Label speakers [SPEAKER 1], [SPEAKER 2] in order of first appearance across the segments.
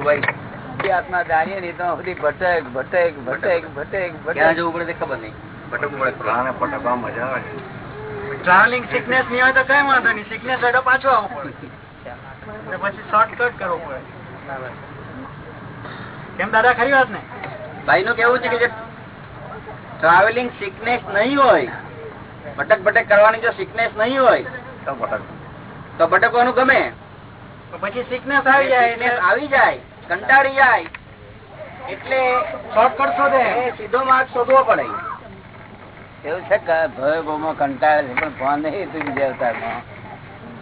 [SPEAKER 1] આત્મા જાણીએ નહીં તો સુધી ભટક ભટક ભટક ભટક ભટક.
[SPEAKER 2] જવું પડે ખબર નહીં. ભટકવું પડે
[SPEAKER 3] પ્રાણે પટકવા મજા આવે
[SPEAKER 4] ટ્રાવેલિંગ સિકનેસની હોય તો કઈ વાંધો નહીં. સિકનેસ હોય તો પાછું આવવું પડે. પછી શોર્ટકટ કરવો પડે. કેમ દાદા ખરી વાત ને?
[SPEAKER 2] ભાઈ નું કેવું છે કે જે ટ્રાવેલિંગ સિકનેસ નહીં હોય ભટક ભટક કરવાની જો સિકનેસ નહીં હોય
[SPEAKER 3] તો ભટક
[SPEAKER 2] તો ભટકવાનું ગમે.
[SPEAKER 4] પછી સિકનેસ આવી જાય એટલે
[SPEAKER 2] આવી જાય કંટાળી જાય. એટલે
[SPEAKER 4] શોર્ટકટ શોધે
[SPEAKER 2] સીધો માર્ગ શોધવો પડે.
[SPEAKER 1] એવું છે કે કંટાળે છે પણ ફોન નહીં તું બીજા અવતારમાં.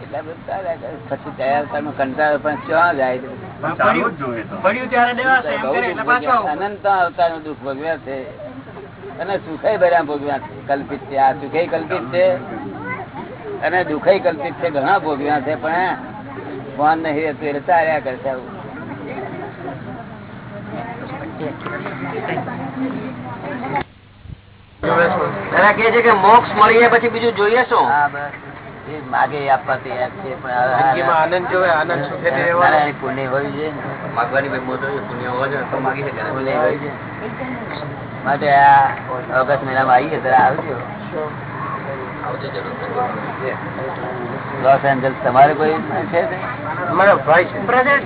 [SPEAKER 1] એટલા બધા પછી અવતારમાં કંટાળે પણ ક્યાં જાય
[SPEAKER 4] અનંત
[SPEAKER 1] અવતાર
[SPEAKER 4] કરે
[SPEAKER 1] દુઃખ ભોગવ્યા.
[SPEAKER 4] આવવું
[SPEAKER 1] અનંત અવતારનું દુઃખ ભોગવ્યા છે. અને સુખય બધા ભોગવ્યા છે. કલ્પિત છે. આ સુખય કલ્પિત છે. અને દુઃખય કલ્પિત છે ઘણા ભોગવ્યા છે પણ ફોન નહીં રહેતું એટલે ચાલ્યા કરશે આવું
[SPEAKER 2] દાદા કે છે કે મોક્ષ મળી જાય પછી બીજું જોઈએ શું?
[SPEAKER 1] હા બસ. માગે આપવા તૈયાર છે પણ
[SPEAKER 4] આનંદ જોવે, આનંદ
[SPEAKER 1] પુણ્ય હોય છે. ને.
[SPEAKER 2] માગવાની ભાઈ મોટો પુણ્ય હોવો જોઈએ તો માગી શકે
[SPEAKER 1] પુણ્ય હોવી જોઈએ. માટે આ ઓગસ્ટ મહિનામાં આવીએ ત્યારે આવજો.
[SPEAKER 2] આવજો જરૂર.
[SPEAKER 1] લોસ એન્જલ્સ તમારે કોઈ છે
[SPEAKER 4] અમારો
[SPEAKER 1] બ્રધર.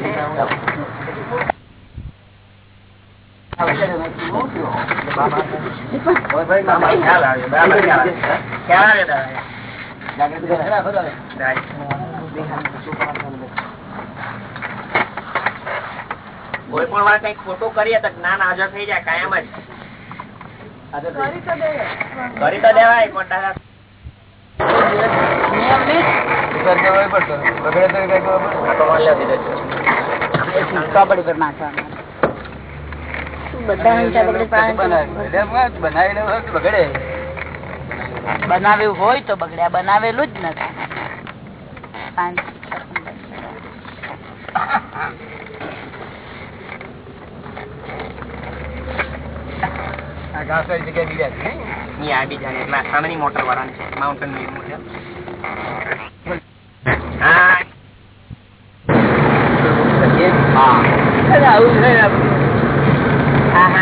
[SPEAKER 2] કોઈ પણ વાર કઈ ખોટું કરીએ તો જ્ઞાન હાજર થઈ જાય કાયમ જ. કરી તો દેવાય પણ દાદા
[SPEAKER 5] બનાવ્યું હોય તો બગડ્યા બનાવેલું જ નથી.
[SPEAKER 2] એટલે આ મોટર વાળાની છે.
[SPEAKER 5] Mountain motor.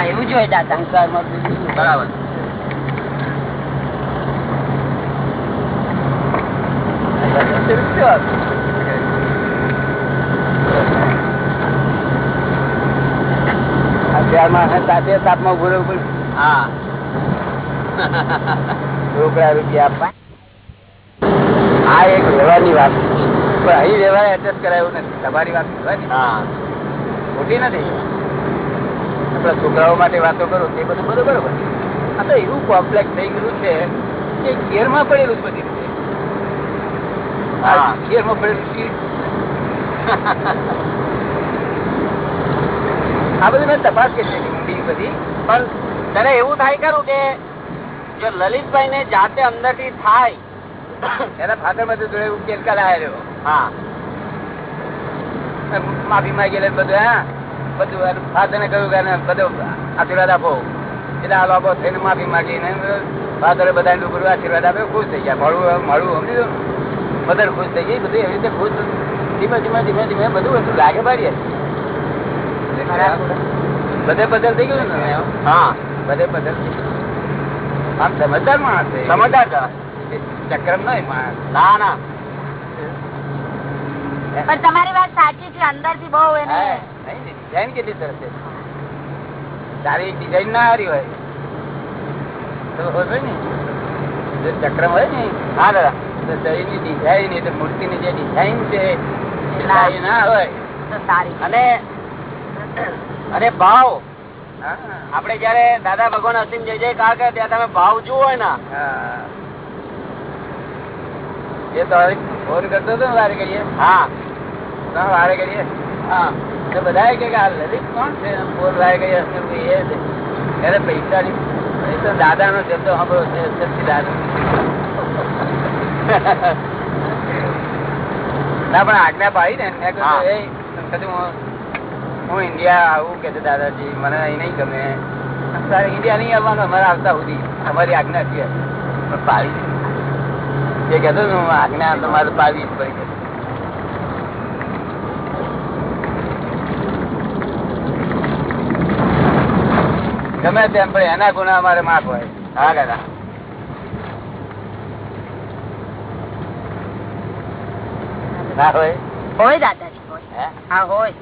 [SPEAKER 5] એવું દાદા
[SPEAKER 2] બરાબર
[SPEAKER 1] તાપમાં ગુરુ
[SPEAKER 2] હા.
[SPEAKER 1] રોકડા રૂપિયા આપવા. આ એક વ્યવહારની વાત પણ અહીં વ્યવહાર એડજસ્ટ કરાયું નથી. તમારી વાત ખોટી નથી. આપણા છોકરાઓ માટે વાતો કરો તે બધું બધું બરોબર આ તો એવું કોમ્પ્લેક્સ થઈ ગયેલું છે કે ઘેરમાં પડેલું જ બધી રીતે. આ ઘેરમાં પડેલું શીટ આ બધું મેં તપાસ કરી છે બધી.
[SPEAKER 2] પણ તને એવું થાય ખરું કે જો લલિતભાઈ ને જાતે અંદરથી થાય
[SPEAKER 1] એના ફાધરમાં જોડે ઉકેલ કરાયેલો
[SPEAKER 2] હા.
[SPEAKER 1] માફી માં લે બધું હા. બધું ફાધર ને કહ્યું કે બધો આશીર્વાદ આપો. એટલે આ લોકો થઈને માફી માંગીને ફાધરે બધા ડુકરું આશીર્વાદ આપ્યો ખુશ થઈ ગયા. મળવું મળવું સમજી બધા ખુશ થઈ ગઈ બધું એવી રીતે ખુશ ધીમે ધીમે ધીમે ધીમે બધું બધું લાગે પાડીએ બધે બદલ થઈ ગયું ને
[SPEAKER 2] હા.
[SPEAKER 1] બધે બદલ થઈ ગયું. આમ સમજદાર માણસ
[SPEAKER 2] સમજદાર.
[SPEAKER 1] ચક્રમ નહીં
[SPEAKER 2] ના ના
[SPEAKER 5] પણ તમારી વાત સાચી છે અંદરથી બહુ એને
[SPEAKER 1] ડિઝાઇન કેટલી સરસ છે. સારી ડિઝાઇન ના હારી હોય. તો હોય ને. ચક્રમ હોય ને.
[SPEAKER 2] હા દાદા.
[SPEAKER 1] તો શરીરની ડિઝાઇન એટલે મૂર્તિ ની જે ડિઝાઇન છે એ સારી ના હોય.
[SPEAKER 5] સારી.
[SPEAKER 2] અને અને ભાવ.
[SPEAKER 1] આપડે
[SPEAKER 2] આપણે જયારે દાદા ભગવાન અસીમ જય જય કાર કે ત્યાં તમે ભાવ જુઓ ને.
[SPEAKER 1] એ તો હવે ફોન કરતો હતો ને વારે કરીએ
[SPEAKER 2] હા.
[SPEAKER 1] હા, વારે કરીએ
[SPEAKER 2] હા.
[SPEAKER 1] તો બધા કે આ લલિત કોણ છે? ફોન વારે કરીએ એ છે. એને પૈસાની એ તો દાદાનો શબ્દ સાંભળો છે સચ્ચિદાનંદ. ના પણ આજ્ઞા પાડી ને. મેં
[SPEAKER 2] હા.
[SPEAKER 1] કીધું, હું- હું ઇન્ડિયા આવું કે દાદાજી મને અહીં નહીં ગમે. ઇન્ડિયા નહીં આવવાનું અમારે આવતા સુધી. અમારી આજ્ઞા છે. પણ પાડી જે કહેતો હું આજ્ઞા તમારે પાવી જ ગમે તેમ પણ એના ગુના અમારે માફ હોય. હા કાકા. હોય?
[SPEAKER 5] હોય દાદાજી હોય.
[SPEAKER 1] હા?
[SPEAKER 5] હોય.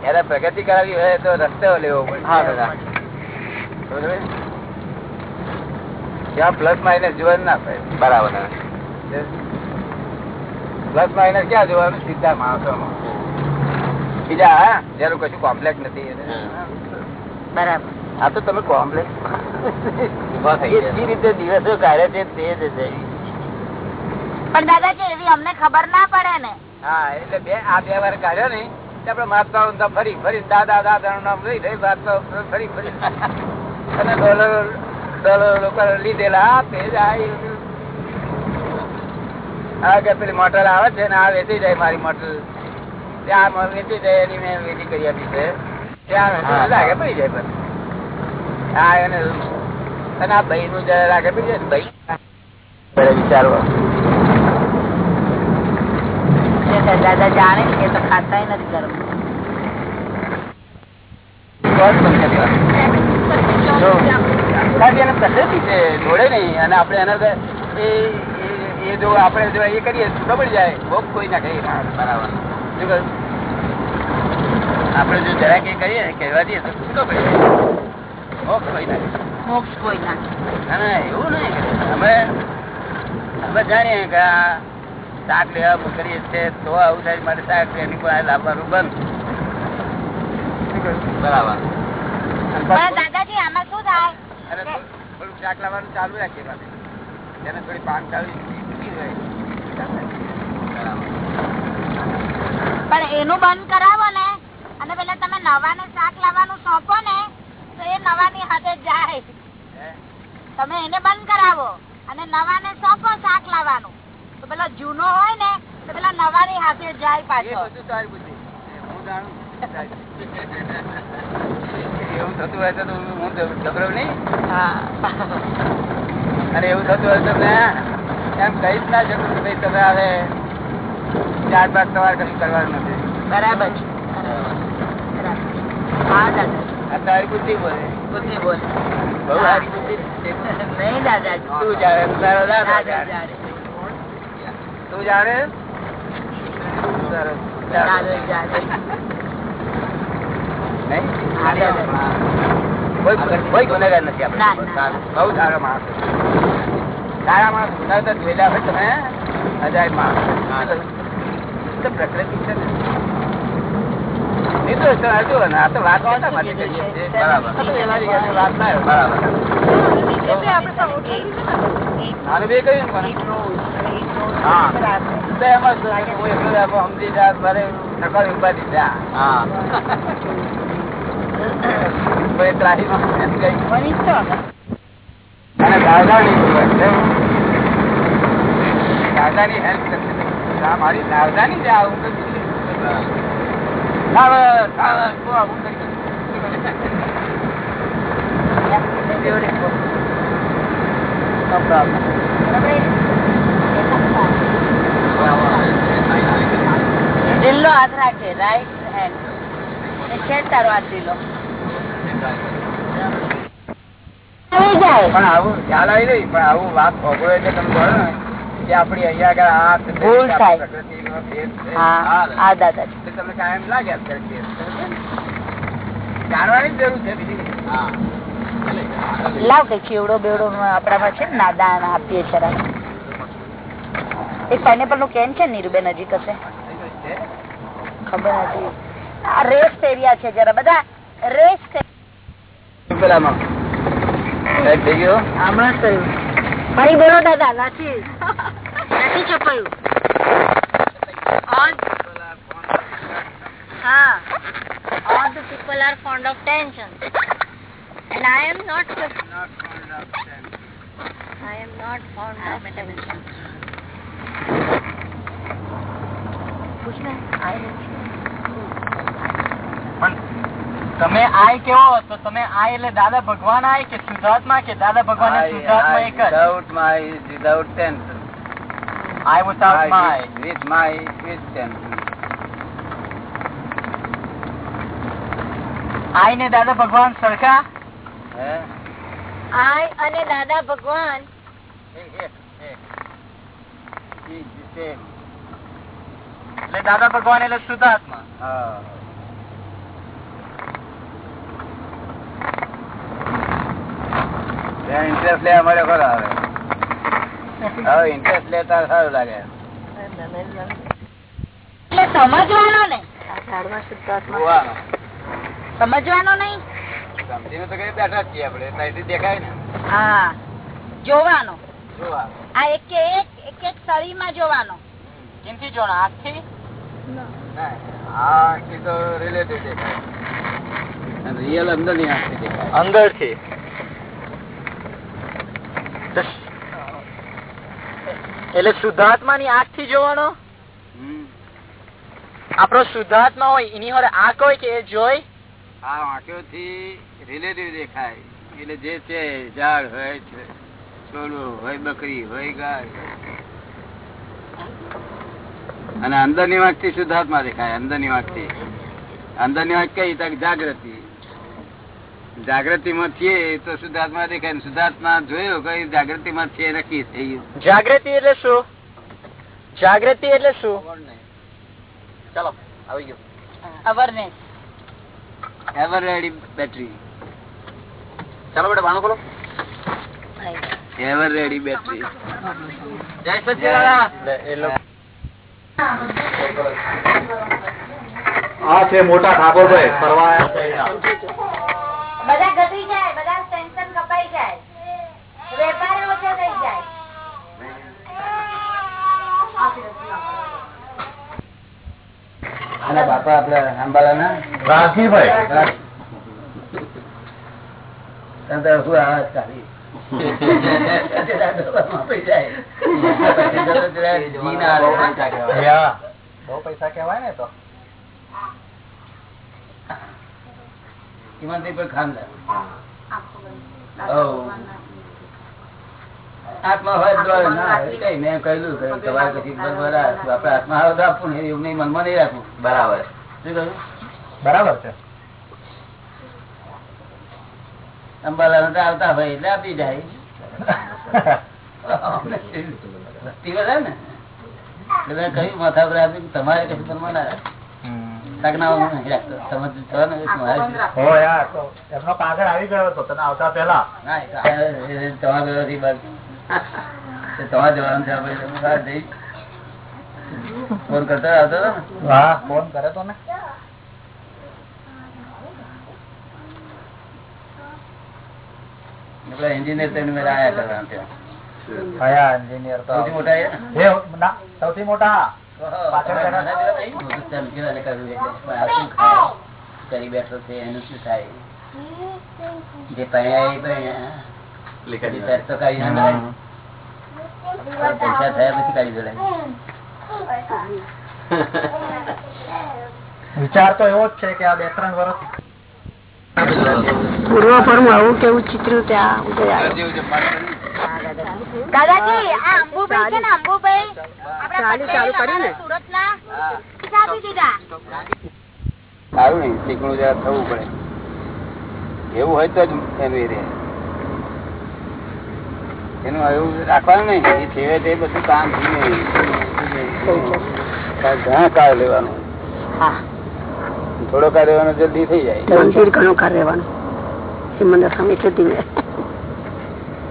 [SPEAKER 1] ત્યારે પ્રગતિ કરાવી હોય તો રસ્તો લેવો પડે.
[SPEAKER 2] હા દાદા
[SPEAKER 1] ત્યાં પ્લસ માઇનસ જોવાનું ના થાય.
[SPEAKER 2] બરાબર.
[SPEAKER 1] પ્લસ માઇનસ ક્યાં જોવાનું? સીધા માણસોમાં. બીજા હા જેનું કશું કોમ્પ્લેક્સ નથી.
[SPEAKER 5] બરાબર.
[SPEAKER 1] આ તો તમે કોમ્પ્લેક્સ. જે રીતે દિવસો કાઢે છે તે જ છે.
[SPEAKER 5] પણ દાદાજી એવી અમને ખબર ના પડે ને.
[SPEAKER 1] હા એટલે બે આ બે વાર કાઢ્યો ને આપડે ઊંધા ફરી ફરી દાદા દાદા નું નામ લઈ રહી મહાત્મા ફરી ફરી. અને ડોલર લોકો લીધેલા આ પેલી મોટર આવે છે ને આ વેચી જાય મારી મોટર. ત્યાં વેચી જાય એની મેં વેચી કરી આપી છે. ત્યાં. લાગે પડી જાય બસ હા એને અને આ ભાઈ નું જરા લાગે પડી જાય ભાઈ. વિચારવા.
[SPEAKER 5] દાદા જાણે છે તો ખાતા નથી ગરમ
[SPEAKER 1] કોણ બંધ કરી દેવાનું? જો, કારણ એને પ્રકૃતિ છે જોડે નહીં. અને આપણે એના એ જો આપણે જો એ કરીએ છૂટો પડી જાય ભોગ કોઈ ના કહી બરાબર. શું કહ્યું? આપણે જો જરાક એ કરીએ કહેવા દઈએ તો છૂટો પડી જાય ભોગ કોઈ ના
[SPEAKER 5] મોક્ષ કોઈ ના
[SPEAKER 1] ના ના એવું નહીં અમે અમે જાણીએ કે શાક લેવા છીએ તો આવું થાય મારે શાક એની કોઈ લાવવાનું બંધ?
[SPEAKER 2] બરાબર.
[SPEAKER 5] દાદાજી આમાં શું થાય?
[SPEAKER 1] અને થોડું થોડુંક શાક લાવવાનું ચાલુ રાખીએ પાછું. એને થોડી પાન ચાલુ
[SPEAKER 5] પણ એનું બંધ કરાવો ને. અને પેલા તમે નવાને શાક લાવવાનું સોંપો ને તો એ નવાની હાથે જાય. તમે એને બંધ કરાવો. અને નવાને સોંપો શાક લાવવાનું. તો પેલો જૂનો હોય ને તો પેલા નવાની હાથે જાય પાછો.
[SPEAKER 1] તારી બુદ્ધિ. હું જાણું એવું થતું હોય તો હું ગભરાવ નહીં. અને એવું થતું હોય તો મેં એમ કઈ જ ના શકું કે ભાઈ તમે હવે ચાર પાંચ સવાર કશું કરવાનું નથી.
[SPEAKER 5] બરાબર
[SPEAKER 1] તારી બુદ્ધિ બોલે.
[SPEAKER 5] બુદ્ધિ બોલ.
[SPEAKER 1] બહુ સારી બુદ્ધિ
[SPEAKER 5] નહીં
[SPEAKER 1] તું જાણે તારો દાદા. તું જાણે તારો
[SPEAKER 5] દાદા
[SPEAKER 1] દાદો.
[SPEAKER 5] જાણે.
[SPEAKER 1] નહીં?
[SPEAKER 5] હા, દાદા.
[SPEAKER 1] કોઈ ગુનેગાર નથી આપણે. બહુ સારો માણસ. સારા માણસ ગુનાહ તો જોયેલા હોય તમે. અજાયબ માણસ. પ્રકૃતિ છે ને. સમજી જા, મારે સકાળ ઉપાધિ જા. મારી સાવધ, બહુ આવું
[SPEAKER 5] problem. દિલ્લો હાથ રાખે રાઈટ હેન્ડ છે જ તારો હાથ દિલ્લો આવી
[SPEAKER 1] પણ આવું ખ્યાલ આવી નહીં પણ આવું વાત ખોગળો એટલે તમે બોલો ને કે આપડી અહીંયા આગળ આ
[SPEAKER 5] ભૂલ થાય.
[SPEAKER 1] પ્રકૃતિનો ભેદ છે.
[SPEAKER 5] હા હા દાદાજી.
[SPEAKER 1] એટલે તમને કાયમ લાગ્યા જ જાણવાની જરૂર છે બીજી
[SPEAKER 2] હા.
[SPEAKER 5] લાવ કઈ ચીવડો બેવડો આપણામાં છે ને નાદાન આપીએ છે એક પાઇનેપલનું કેન છે નીરુબેન નજીક હશે ખબર નથી. આ રેસ્ટ એરિયા છે જરા બધા. રેસ્ટ
[SPEAKER 1] પેલામાં સાહેબ થઈ ગયો
[SPEAKER 5] હમણાં થયું ફરી બોલો દાદા નથી નથી છપાયું all ah, all the people are fond of tension and I am not I am not fond of tension પૂછને I
[SPEAKER 4] પણ તમે આય કેવો તો તમે આય એટલે દાદા ભગવાન આય કે શુદ્ધાત્મા કે દાદા ભગવાન શુદ્ધાત્મા એક જ. આય ને દાદા ભગવાન સરખા?
[SPEAKER 1] હે?
[SPEAKER 5] આય અને દાદા ભગવાન.
[SPEAKER 4] એટલે દાદા ભગવાન એટલે શુદ્ધાત્મા.
[SPEAKER 1] હા. ઇન્ટરેસ્ટ લેવા મળે ખરો આવે હવે ઇન્ટરેસ્ટ લેતા સારું લાગે.
[SPEAKER 5] સમજવાનો ને સમજવાનો નહીં.
[SPEAKER 1] સમજીને તો કઈ બેઠા છીએ આપણે. ત્યાંથી દેખાય ને.
[SPEAKER 5] હા. જોવાનો. આ એક કે એક એક એક શરીરમાં જોવાનો.
[SPEAKER 4] કેમથી જોવાનો? આંખથી?
[SPEAKER 1] ના, આ આંખથી તો રિલેટિવ દેખાય. રિયલ અંદરની આંખથી દેખાય.
[SPEAKER 4] અંદરથી એટલે શુદ્ધાત્મા ની આંખથી જોવાનો. આપણો શુદ્ધાત્મા હોય એની હવે આંખ હોય કે એ જોઈ?
[SPEAKER 1] આ આંખોથી રિલેટિવ દેખાય. એટલે જે છે ઝાડ હોય છે છોડું હોય બકરી હોય ગાય અને અંદરની વાંકથી શુદ્ધાત્મા દેખાય અંદરની વાંકથી અંદરની વાંક કઈ? તક જાગૃતિ. જાગૃતિ માં છીએ તો શુદ્ધાત્મા દેખાય શુદ્ધાત્મા જોયો કે જાગૃતિ માં છે નક્કી થઈ ગયું.
[SPEAKER 4] જાગૃતિ એટલે શું? જાગૃતિ એટલે શું? ચલો આવી ગયો.
[SPEAKER 5] અવરનેસ
[SPEAKER 1] એવર રેડી બેટરી
[SPEAKER 2] ચાલો બેટા ભાણું ખોલો.
[SPEAKER 1] એવર રેડી બેટરી
[SPEAKER 2] જય
[SPEAKER 4] લોકો
[SPEAKER 3] આ છે મોટા ઠાકોરભાઈ ફરવા આવ્યા
[SPEAKER 5] બધા ઘટી જાય બધા ટેન્શન કપાઈ જાય. વેપાર ઓછો થઈ જાય.
[SPEAKER 1] અને બાપા આપડે અંબાલા ના
[SPEAKER 4] બહુ પૈસા કેવાય ને તો.
[SPEAKER 1] આત્મા હોય તો ના કઈ મેં કહ્યું કે તમારે પછી બરાબર. આપડે આત્મા આવે તો આપવું ને એવું નહીં મનમાં નહીં રાખવું
[SPEAKER 2] બરાબર.
[SPEAKER 1] શું કહ્યું?
[SPEAKER 4] બરાબર છે.
[SPEAKER 1] અંબાલા તો આવતા હોય એટલે આપી જાય. વધારે ને? એટલે કહ્યું માથા પર આપ્યું તમારે કશું મનમાં ના રાખે. ફોન કરતા આવતો હતો ને?
[SPEAKER 4] હા. ફોન કરે તો ને.
[SPEAKER 1] એન્જિનિયર મેં આયા કરવાના ત્યાં
[SPEAKER 4] કયા એન્જિનિયર તો?
[SPEAKER 1] સૌથી મોટા
[SPEAKER 4] સૌથી મોટા.
[SPEAKER 1] કરી બેઠો છે એનું શું થાય? જે તો કાઢી ના પૈસા થયા પછી કાઢી દેવાય
[SPEAKER 4] વિચાર તો એવો જ છે કે આ બે ત્રણ વર્ષ
[SPEAKER 6] પૂર્વ પર આવું કેવું ચિત્ર ત્યાં
[SPEAKER 5] દાદાજી આ અંબુભાઈ છે ને અંબુભાઈ
[SPEAKER 6] ચાલુ ચાલુ કરી ને?
[SPEAKER 5] સુરત ના. આપી દીધા.
[SPEAKER 1] સારું ને ટીકણું જરા થવું પડે. એવું હોય તો જ એનું એ રહે. એનું એવું રાખવાનું નહીં એ છેવે તે બધું કામ ધીમે ઘણા કાળ લેવાનું.
[SPEAKER 6] હા.
[SPEAKER 1] થોડો કાળ લેવાનો જલ્દી થઈ જાય.
[SPEAKER 6] ઘણું કર રહેવાનું સિમંદર સ્વામી છે ધીમે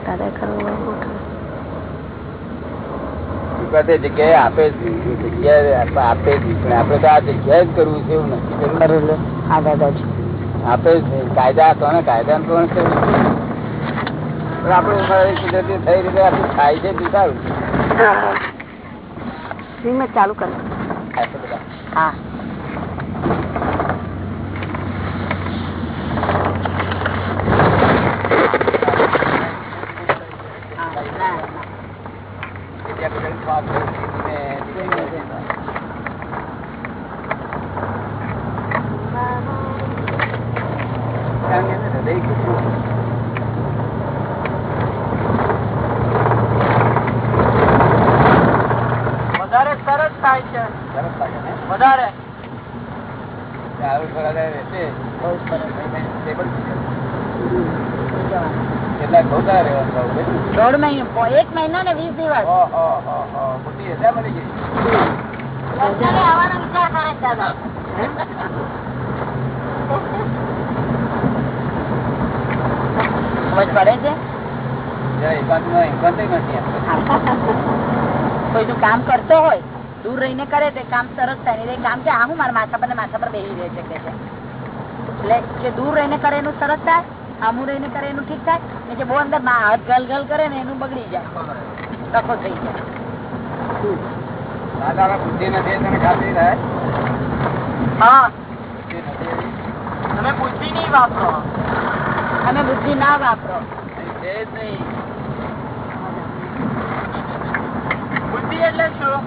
[SPEAKER 6] દાદા કરો
[SPEAKER 1] જગ્યાએ આપે જગ્યાએ આપે પણ આપણે તો આ જગ્યાએ જ કરવું છે એવું નક્કી કરવું. આપે કાયદા કોને કાયદા કોણ છે? પણ આપણે કુદરતી થઈ રીતે આપણું થાય છે સારું
[SPEAKER 6] ચાલુ કરે. હા
[SPEAKER 1] ત્યાં બધા શ્વાસ લે, ધીમે ધીમે. કારણ કે હૃદય કેટલું
[SPEAKER 4] વધારે સરસ થાય છે.
[SPEAKER 1] સરસ લાગે ને?
[SPEAKER 4] વધારે.
[SPEAKER 1] આવું થોડા દાડા રહેશે, બહુ સરસ થઈ
[SPEAKER 5] દોઢ મહિનો એક મહિનો ને વીસ દિવસ.
[SPEAKER 1] મળી ગઈ.
[SPEAKER 5] પડે છે. કોઈનું કામ કરતો હોય દૂર રહીને કરે તે કામ સરસ થાય. કામ છે આ હું મારા માથા પર માથા પર બેસી રહે છે કે છે. એટલે જે દૂર રહીને કરે એનું સરસ થાય? આમું રહીને કરે એનું ઠીક થાય? ને જે બહુ અંદરમાં હાથ ગલ ગલ કરે ને એનું બગડી જાય. ડખો થઈ જાય.
[SPEAKER 1] બુદ્ધિ નથી તને ખાતરી થાય?
[SPEAKER 4] હા.
[SPEAKER 1] બુદ્ધિ નથી એવી.
[SPEAKER 4] તમે બુદ્ધિ નહીં વાપરો.
[SPEAKER 5] અમે બુદ્ધિ ના વાપરો.
[SPEAKER 4] બુદ્ધિ એટલે શું.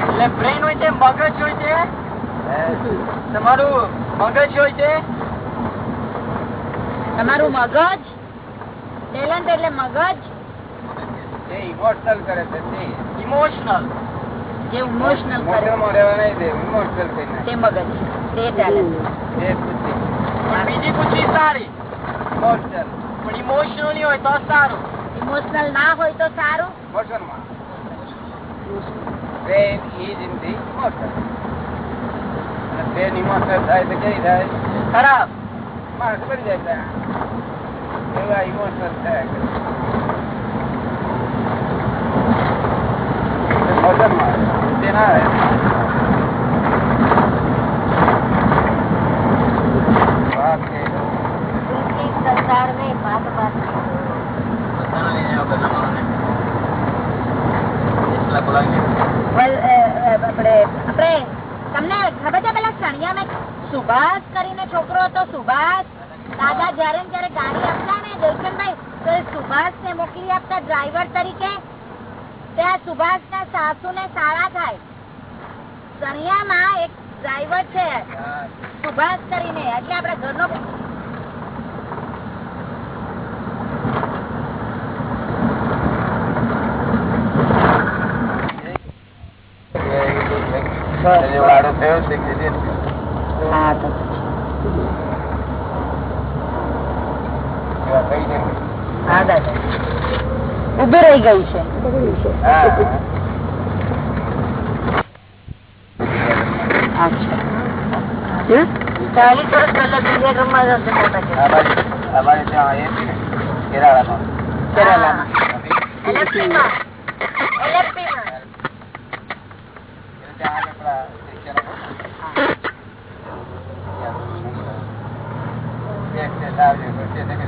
[SPEAKER 4] એટલે બ્રેન હોય છે મગજ હોય છે. તમારું મગજ હોય છે?
[SPEAKER 5] તમારું મગજ? ટેલેન્ટ એટલે મગજ?
[SPEAKER 1] જે ઇમોશનલ કરે છે તે.
[SPEAKER 4] ઇમોશનલ
[SPEAKER 5] જે ઇમોશનલ કરે
[SPEAKER 1] મોટેમાં નહીં ઇમોશનલ કરી
[SPEAKER 5] તે મગજ. તે ટેલેન્ટ
[SPEAKER 1] તે
[SPEAKER 4] પણ બીજી બુદ્ધિ સારી.
[SPEAKER 1] ઇમોશનલ
[SPEAKER 4] પણ ઇમોશનલી હોય તો સારું.
[SPEAKER 5] ઇમોશનલ ના હોય તો સારું.
[SPEAKER 1] મોશનમાં brain is in the motion અને ઇમોશનલ થાય તો કેવી થાય?
[SPEAKER 4] ખરાબ.
[SPEAKER 1] માણસ પડી જાય. એવા ઇમોશનલ થયા. કરે. ના
[SPEAKER 5] સંસાર ને આપણે આપણે તમને ખબર છે પેલા સણિયામાં સુભાષ કરીને છોકરો હતો સુભાષ દાદા જયારે જયારે ગાડી આપતા ને દર્શનભાઈ તો એ સુભાષ ને મોકલી આપતા ડ્રાઈવર તરીકે ત્યાં સુભાષ ના સાસુ ને સારા થાય સણિયામાં એક ડ્રાઈવર છે સુભાષ કરીને એટલે આપડા ઘરનો
[SPEAKER 1] જે વાડો થયો છે કે જે
[SPEAKER 5] હા તો
[SPEAKER 1] એવા થઈ જાય.
[SPEAKER 5] હા દાદા ઊભી રહી ગયું છે.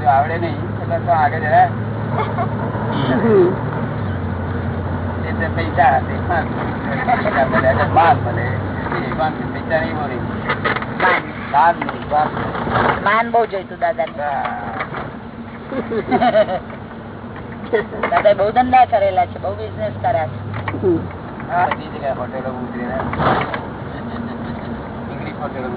[SPEAKER 1] આવડે નહીં એટલે તો આગળ જરા પૈસા નહીં બોલી
[SPEAKER 5] માન. બહુ જોઈતું દાદા દાદા બહુ ધંધા કરેલા છે બહુ બિઝનેસ કર્યા છે
[SPEAKER 1] હોટેલો હોટેલો હોટેલો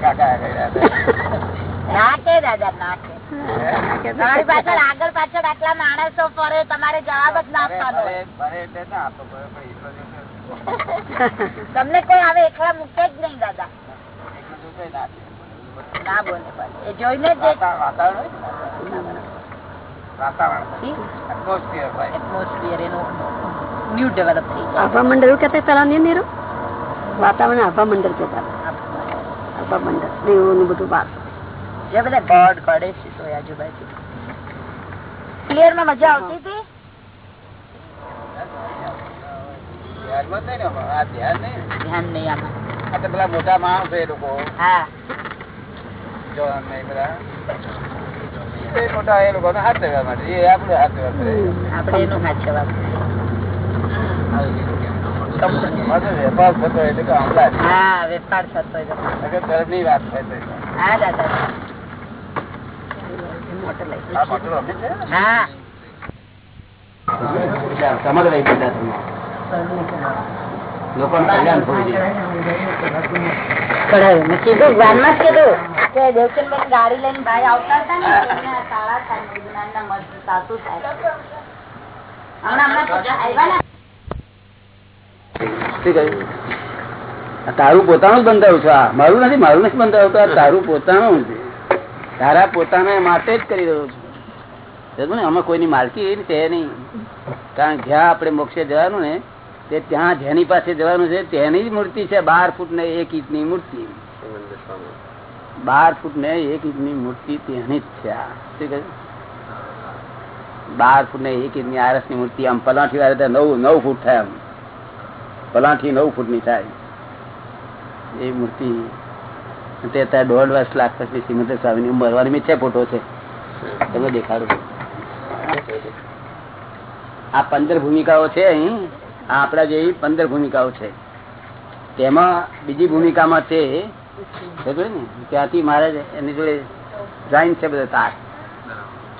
[SPEAKER 1] કાકા
[SPEAKER 5] દાદા તમારી પાછળ આગળ પાછળ આટલા માણસો ફરે તમારે જવાબ જ. તમને કોઈ આવે એકલા મૂકે જ નહીં દાદા.
[SPEAKER 1] ના
[SPEAKER 5] બોલે એ જોઈને જ
[SPEAKER 1] વાતાવરણ
[SPEAKER 6] આભા મંડળ કેતા પેલા નહીં નીરો વાતાવરણ આભા મંડળ કહેતા આભા મંડળ. દેવો બધું બાર
[SPEAKER 5] જે બધા આજુબાજુ. ક્લિયરમાં મજા આવતી હતી?
[SPEAKER 1] જ નહીં ધ્યાન નહીં
[SPEAKER 5] નહીં આમાં.
[SPEAKER 1] પેલા મોટા માણસ એ લોકો.
[SPEAKER 5] હા.
[SPEAKER 1] જોન ને બધા. મોટા એ લોકો હાથ ધરવા માટે. એ આપણે હાથ ધરવા કરે
[SPEAKER 5] આપણે એનું
[SPEAKER 1] હાથ કે
[SPEAKER 5] હા વેપાર થતો
[SPEAKER 1] વાત થાય તારું પોતાનું જ બંધાવું છું. આ મારું નથી મારું નથી બંધાવું આ તારું પોતાનું છે તારા પોતાના માટે જ કરી રહ્યો છું. ને? આમાં કોઈની માલકી છે નહીં. કારણ જ્યાં આપણે મોક્ષે જવાનું ને, તે ત્યાં જેની પાસે જવાનું છે, તેની જ મૂર્તિ છે, બાર ફૂટ ને એક ઇંચની મૂર્તિ. બાર ફૂટ ને એક ઇંચની મૂર્તિ તેની જ છે બાર ફૂટ ને એક ઇંચની આરસની મૂર્તિ, આમ પલાઠી વાળા નવ નવ ફૂટ થાય આમ. પલાઠી નવ ફૂટની થાય. એ મૂર્તિ તે અત્યારે દોઢ વર્ષ લાખ પછી શ્રીમંત સ્વામી ની મરવાની મીઠે ફોટો છે. તમે દેખાડો. આ પંદર ભૂમિકાઓ છે અહીં. આ જેવી પંદર ભૂમિકાઓ છે. તેમાં બીજી ભૂમિકામાં છે ત્યાંથી મારે એની જોડે જાઈન છે બધા તાર.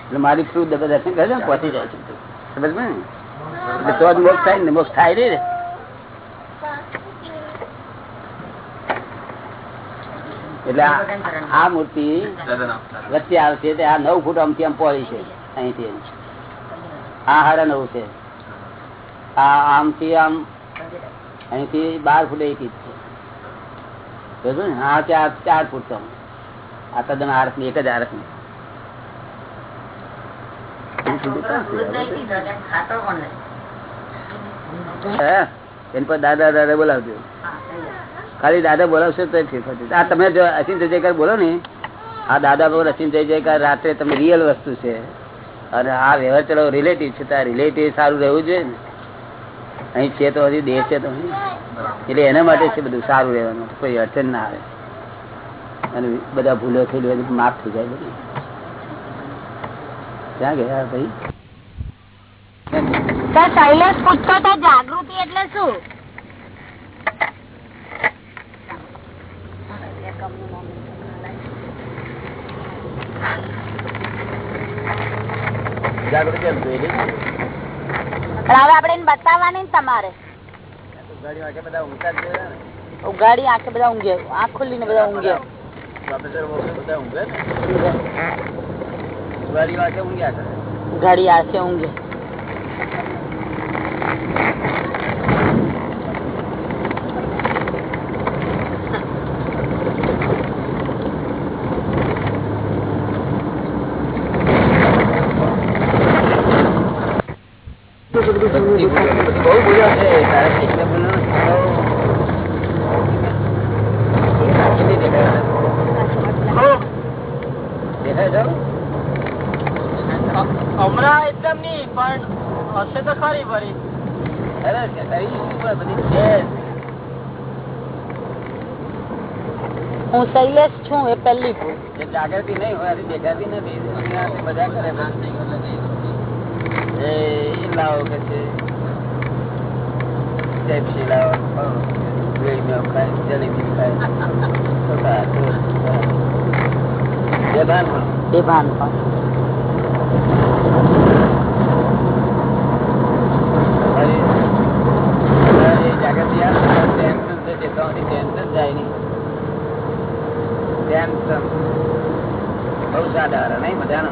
[SPEAKER 1] એટલે મારી થ્રુ દર્શન કરે છે પહોંચી જાય છે. સમજ ને? તો જ મોક્ષ થાય ને? મોક્ષ થાય રે એટલે આ- મૂર્તિ વચ્ચે આવશે તે આ નવ ફૂટ આમથી આમ પહોળી છે અહીંથી અહીં. આ હારે નવ છે. આ આમથી આમ અહીંથી બાર ફૂટ એક ઇંચ છે? હા ચાર ચાર ફૂટ તો આ તદ્દન આરસની એક જ આરસની? એની પર દાદા દાદા બોલાવજો. ખાલી દાદા બોલાવશો તો ઠીક હશે. આ તમે જો અસીમ જય જયકાર બોલો ને, આ દાદા બોલ અસીમ જય જયકાર રાત્રે તમે રિયલ વસ્તુ છે. અને આ વ્યવહાર ચલો રિલેટિવ છે તો રિલેટિવ સારું રહેવું જોઈએ ને. અહીં છે તો હજી દેશ છે તો એટલે એના માટે છે બધું સારું રહેવાનું. કોઈ અડચણ ના આવે. અને બધા ભૂલો થયેલી હોય માફ થઈ જાય બધું. ક્યાં ગયા ભાઈ?
[SPEAKER 5] શૈલેષ પૂછતો જાગૃતિ એટલે શું?
[SPEAKER 1] જાગૃતિ એમ જોઈ
[SPEAKER 5] પણ હવે આપણે બતાવવાની તમારે. ઉગાડી આંખે બધા ઊંઘે આંખ ખુલ્લીને બધા ઊંઘે. ઉગાડી આંખે ઊંઘે
[SPEAKER 1] બધી બહુ ભૂલો છે તારે શીખને ભૂલો નથી. કેટલી દેખાય છે? દેખાય છે?
[SPEAKER 4] હમણાં એકદમ નહીં પણ હશે તો ખરી ફરી
[SPEAKER 1] અરે તારી શું પણ બધી છે જ.
[SPEAKER 5] હું શૈલેષ છું એ પહેલી ભૂલ
[SPEAKER 1] જાગૃતિ નહીં હોય દેખાતી નથી. બધા કરે એ લાવો કે છે. પેપ્સી લાવો. ખાય જલેબી ખાય. તો ખા, તો ખા. જે ભાન પણ.
[SPEAKER 5] બેભાન પણ
[SPEAKER 1] હરી, હરી જાગૃતિ આવે તો ટેન્શન થશે તો હજી ટેન્શન જાય નહીં ટેન્શન બહુ નહીં મજાનો.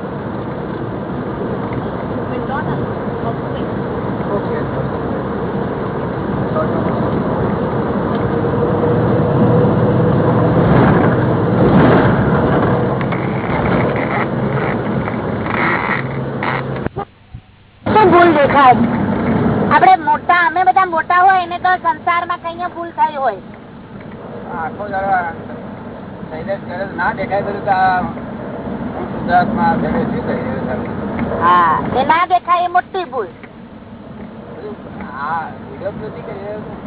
[SPEAKER 5] ભૂલ દેખાય? આપડે મોટા અમે બધા મોટા હોય એને તો સંસારમાં કઈ ભૂલ થઈ હોય.
[SPEAKER 1] આખો ના દેખાય બધું તો આ હું શુદ્ધાત્મા શૈલેષ શું કરી રહ્યો છે?
[SPEAKER 5] હા એ ના દેખાય એ મોટી ભૂલ
[SPEAKER 1] બધું આ વીડિયો તો નથી કરી રહ્યો છું.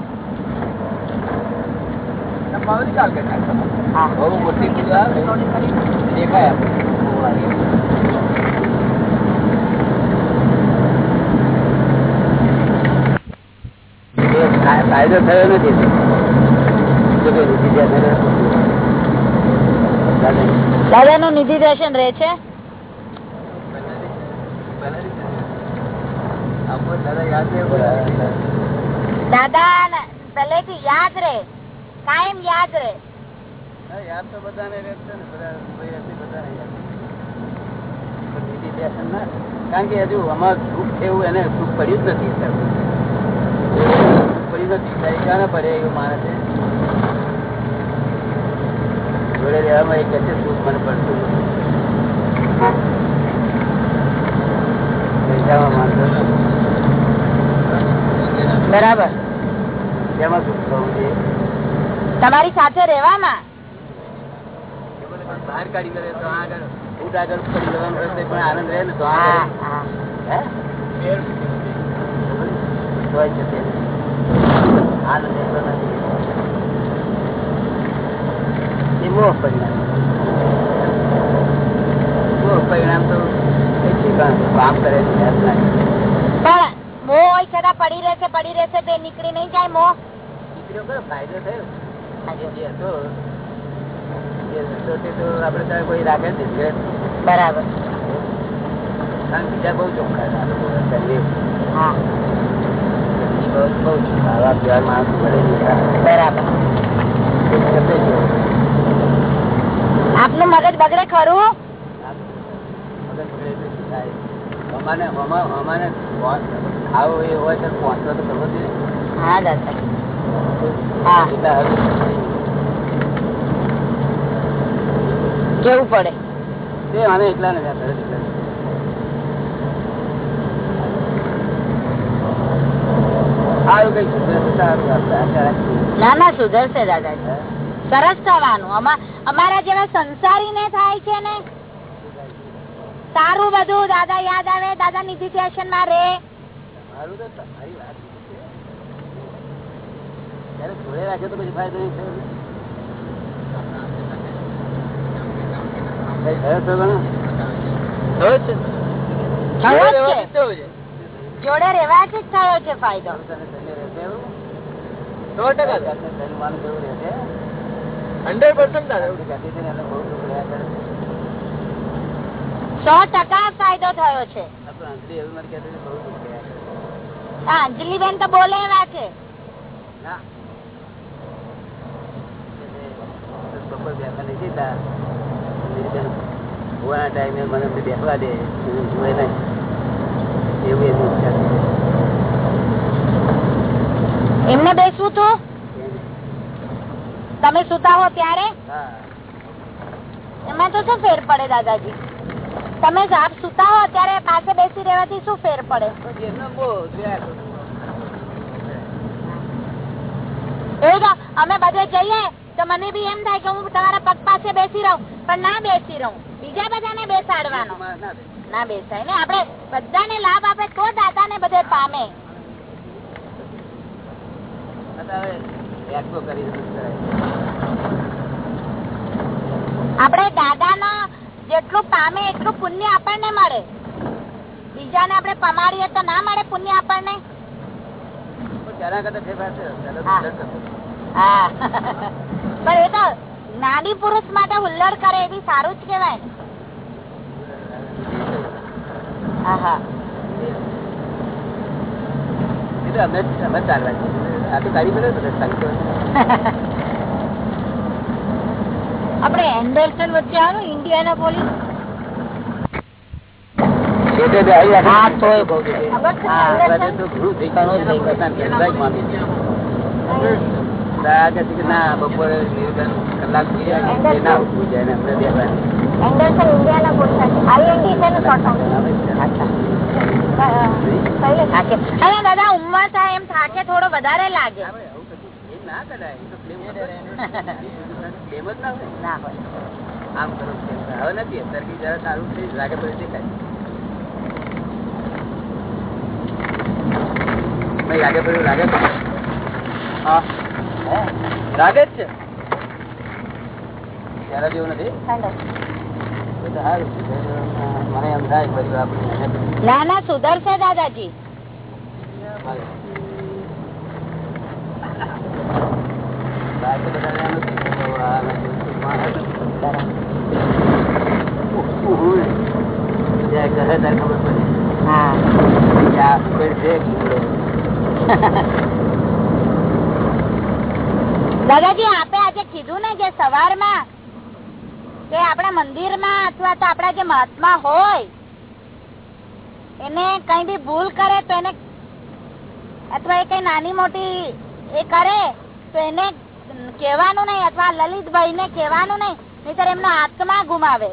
[SPEAKER 1] એના ભાવ નિકાલ કરી નાખો.
[SPEAKER 5] હા
[SPEAKER 1] ફાયદો થયો નથી દાદા
[SPEAKER 5] નું નિધિ દર્શન રહે છે? દાદા, પહેલેથી યાદ રહે. કાયમ યાદ રહે.
[SPEAKER 1] યાદ તો બધાને રહે ને બધા બધાને યાદ કારણ કે હજુ સુખ છે એવું એને સુખ પડ્યું જ નથી પડ્યું નથી તારી ક્યાં ના પડે એવું માણસ છે? જોડે રહેવામાં એક કશે સુખ મને પડતું
[SPEAKER 5] બરાબર.
[SPEAKER 1] થવું જોઈએ
[SPEAKER 5] તમારી સાથે રહેવામાં?
[SPEAKER 1] બહાર કાઢી કરે તો આગળ પડી જવાનું પણ આનંદ રહે ને તો પરિણામ. તો કામ કરે
[SPEAKER 5] પણ મોહ હોય છતાં પડી રહેશે પડી રહેશે તે નીકળી નહીં જાય મોહ.
[SPEAKER 1] નીકળ્યો ફાયદો થયો? હતો. આપણે ત્યાં કોઈ રાખે જ
[SPEAKER 5] બરાબર.
[SPEAKER 1] કારણ બીજા બહુ ચોખ્ખા બહુ.
[SPEAKER 5] બરાબર. આપનું મગજ બગડે ખરું?
[SPEAKER 1] અમાને અમાને આવો એ હોય તો પહોંચવો તો કરવો જોઈએ
[SPEAKER 5] હા દાદા. હા
[SPEAKER 1] એટલા હવે
[SPEAKER 5] કેવું પડે
[SPEAKER 1] તે આને એકલા નથી આ તરત એકલા નથી. સારું કઈ સુધરે પડે. તે આપણે આશા ને
[SPEAKER 5] ના ના સુધરશે દાદાજી. સરસ થવાનું. અમારા જેવા સંસારી ને થાય છે ને સારું બધું દાદા યાદ આવે દાદા નિધિ સ્ટેશનમાં રે
[SPEAKER 1] તો પછી ફાયદો નહીં થયો ને. કઈ થયો તો ઘણો?
[SPEAKER 5] થયો જ છે જોડે જ થયો છે ફાયદો?
[SPEAKER 4] સો ટકા? Hundred percent.
[SPEAKER 5] સો ફાયદો થયો છે
[SPEAKER 1] આપણું આંતરી એવું મને કહેતું કે બહુ દુઃખ રહ્યા કરે.
[SPEAKER 5] હા અંજલિ બેન તો બોલે એવા છે
[SPEAKER 1] ના. બપોર. નિર્જન હોવાના ટાઈમે મને બેસવા દે. જુએ નહીં એવું એની ઈચ્છા છે.
[SPEAKER 5] એમને બેસવું તું? તમે સુતા હો ત્યારે? એમાં તો શું ફેર પડે દાદાજી? તમે આપ સુતા હો ત્યારે પાસે બેસી રહેવાથી શું ફેર પડે. એવું તો અમે બધે જઈએ તો મને બી એમ થાય કે હું તમારા પગ પાસે બેસી રહું પણ ના બેસી રહું. બીજા બધાને બેસાડવાનો.
[SPEAKER 1] ના
[SPEAKER 5] બેસાય. ને આપણે બધાને લાભ આપે તો દાદા ને બધે પામે? આપણે દાદા જેટલું પામે એટલું પુણ્ય આપણને મળે. બીજાને આપણે પમાડીએ તો ના મળે પુણ્ય આપણને? હા. પણ એ તો નાની પુરુષ માટે હુલ્લડ કરે એ બી સારું જ કેવાય હા
[SPEAKER 1] અમે અમે ચાલવા આ તો કાઢી પડે
[SPEAKER 5] આપણે એન્ડરસન વચ્ચે આવ્યું ઇન્ડિયાના પોલીસ.
[SPEAKER 1] આવી.
[SPEAKER 5] ખબર છે ને.
[SPEAKER 1] દાદા બપોરે કલાક જાય ના ઉઠવું જાય ને આપણે બેસવાનું.
[SPEAKER 5] ઉંમર થાય એમ થાકે થોડો વધારે લાગે.
[SPEAKER 1] ના કરાય. આમ કરો હવે નથી અત્યારે જરા સારું થઈ લાગે પછી દેખાય. લાગે પડ્યું લાગે
[SPEAKER 4] હા. જ છે?
[SPEAKER 1] ત્યારે જેવું નથી. મને એમ થાય
[SPEAKER 5] ના ના સુધરશે દાદાજી.
[SPEAKER 1] હું જ્યાં કહે ત્યારે ખબર પડે
[SPEAKER 5] હા
[SPEAKER 1] કે આ ઉપર છે કે ઈવડો.
[SPEAKER 5] દાદાજી, આપે આજે કીધું ને કે સવારમાં કે આપણા મંદિરમાં અથવા તો આપણા જે મહાત્મા હોય, એને કઈ બી ભૂલ કરે તો એને અથવા એ કઈ નાની મોટી એ કરે તો એને કહેવાનું નહીં અથવા લલિતભાઈ ને કહેવાનું નહીં, નહીતર એમનો આત્મા ગુમાવે.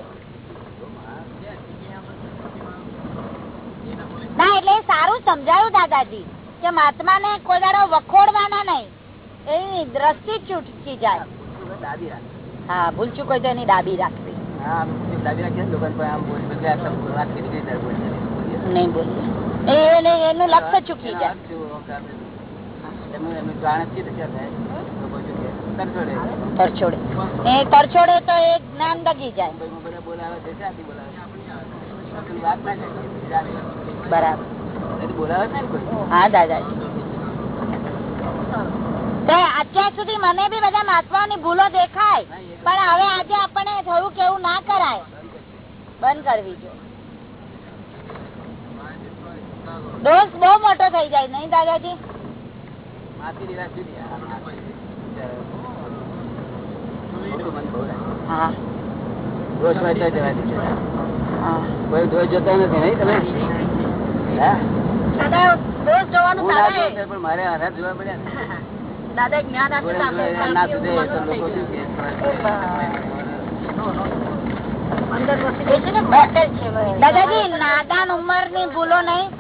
[SPEAKER 5] ના, એટલે સારું સમજાયું દાદાજી કે મહાત્મા ને કોઈ દાડો વખોડવાના નહીં. એની દ્રષ્ટિ ચૂટકી જાય. હા ભૂલ ચૂક હોય તો એની ડાબી રાખવી. એને- લક્ષ્ય ચૂકી જાય?
[SPEAKER 1] તરછોડે.
[SPEAKER 5] એ તરછોડે તો એ જ્ઞાન દગી જાય. બરાબર.
[SPEAKER 1] બોલાવે.
[SPEAKER 5] હા દાદાજી. અત્યાર સુધી મને બી બધા મહાત્માઓની ભૂલો દેખાય પણ હવે આજે આપણે થયું કે ના કરાય. બંધ કરવી જોઈએ દોષ બહુ મોટો થઈ જાય નહીં દાદાજી?
[SPEAKER 1] કોઈ જોતો નથી નહીં તમે?
[SPEAKER 5] દાદા જોવાનું
[SPEAKER 1] મારે આધાર જોવા પડ્યા.
[SPEAKER 5] દાદા જ્ઞાન આપે? દાદાજી નાદાન ઉંમરની ભૂલો નહીં